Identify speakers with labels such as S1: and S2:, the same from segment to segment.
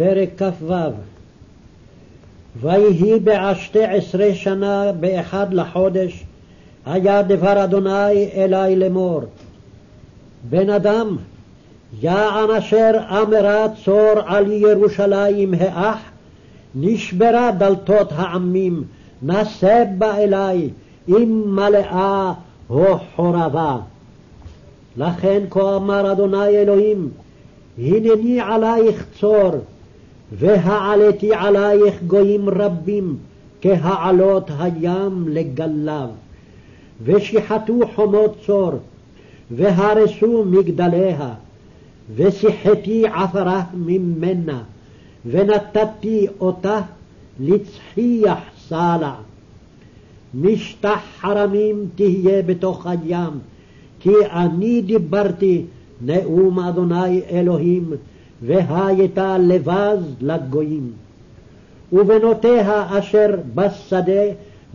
S1: פרק כ"ו ויהי בעשתי עשרה שנה באחד לחודש, היה דבר אדוני אלי לאמור. בן אדם, יען אשר אמרה צור על ירושלים האח, נשברה דלתות העמים, נשא בה אלי, אם מלאה הו חורבה. לכן כה אמר אדוני אלוהים, הנני עלייך צור, והעליתי עלייך גויים רבים, כהעלות הים לגליו. ושיחתו חומות צור, והרסו מגדליה, ושיחתי עפרה ממנה, ונתתי אותה לצחיח סלע. משטח חרמים תהיה בתוך הים, כי אני דיברתי נאום אדוני אלוהים, והייתה לבז לגויים. ובנותיה אשר בשדה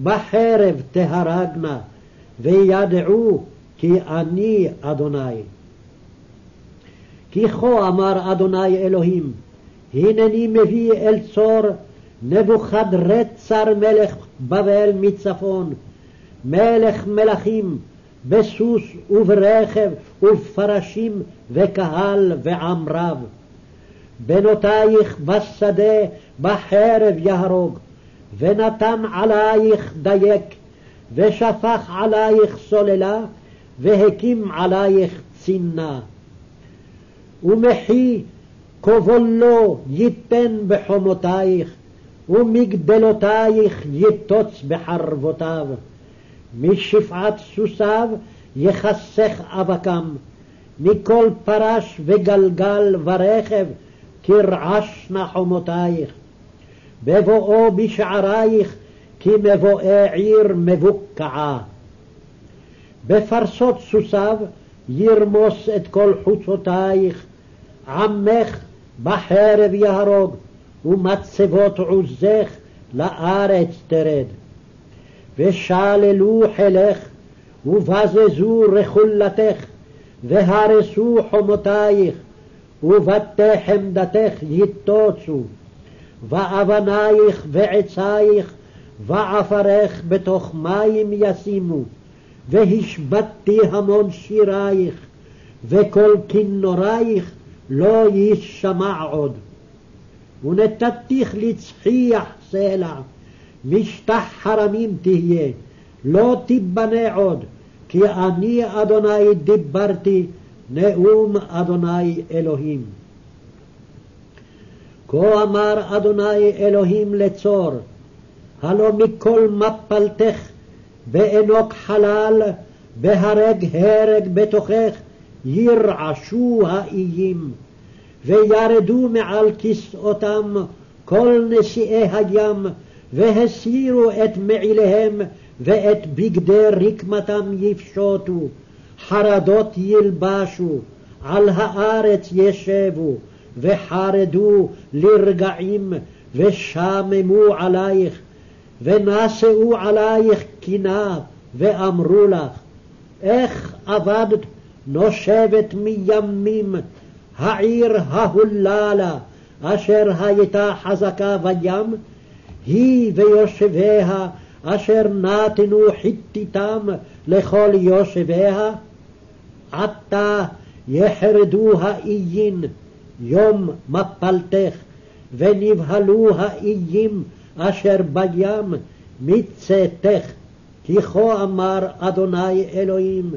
S1: בחרב תהרגנה, וידעו כי אני אדוני. כי כה אמר אדוני אלוהים, הנני מביא אל צור נבוכדרצר מלך בבל מצפון, מלך מלכים, בסוס וברכב ובפרשים וקהל ועם רב. בנותייך בשדה בחרב יהרוג, ונתן עלייך דייק, ושפך עלייך סוללה, והקים עלייך צינה. ומחי כבולו ייתן בחומותייך, ומגדלותייך יטוץ בחרבותיו. משפעת סוסיו יכסך אבקם, מכל פרש וגלגל ורכב תרעשנה חומותייך. בבואו בשערייך כי מבואי עיר מבוקעה. בפרסות סוסיו ירמוס את כל חוצותייך, עמך בחרב יהרוג, ומצבות עוזך לארץ תרד. ושללו חילך, ובזזו רכולתך, והרסו חומותייך, ובתי חמדתך יטוצו, ואבנייך ועצייך, ועפרך בתוך מים ישימו, והשבתתי המון שירייך, וכל כינורייך לא יישמע עוד. ונתתיך לצחיח סלע, משטח חרמים תהיה, לא תיבנה עוד, כי אני אדוני דיברתי, נאום אדוני אלוהים. כה אמר אדוני אלוהים לצור, הלא מכל מפלתך, באנוק חלל, בהרג הרג בתוכך, ירעשו האיים, וירדו מעל כסאותם כל נשיאי הים, והסירו את מעיליהם ואת בגדי רקמתם יפשוטו, חרדות ילבשו, על הארץ ישבו, וחרדו לרגעים, ושממו עלייך, ונשאו עלייך קינה, ואמרו לך, איך אבדת נושבת מימים, העיר ההוללה, אשר הייתה חזקה בים, היא ויושביה, אשר נתנו חיתיתם לכל יושביה, עתה יחרדו האיים יום מפלתך, ונבהלו האיים אשר בים מצאתך, כי כה אמר אדוני אלוהים,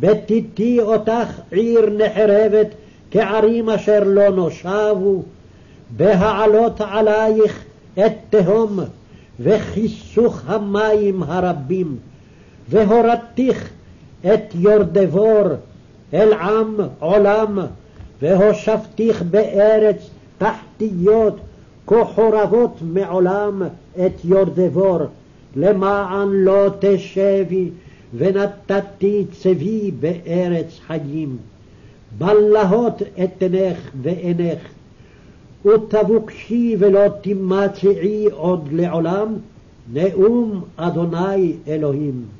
S1: בתיתי אותך עיר נחרבת כערים אשר לא נושבו, בהעלות עלייך את תהום וכיסוך המים הרבים, והורדתיך את יורדבור אל עם עולם, והושבתיך בארץ תחתיות כחורבות מעולם את יורדבור, למען לא תשבי, ונתתי צבי בארץ חיים. בלהות אתנך ועינך, ותבוקשי ולא תמצעי עוד לעולם, נאום אדוני אלוהים.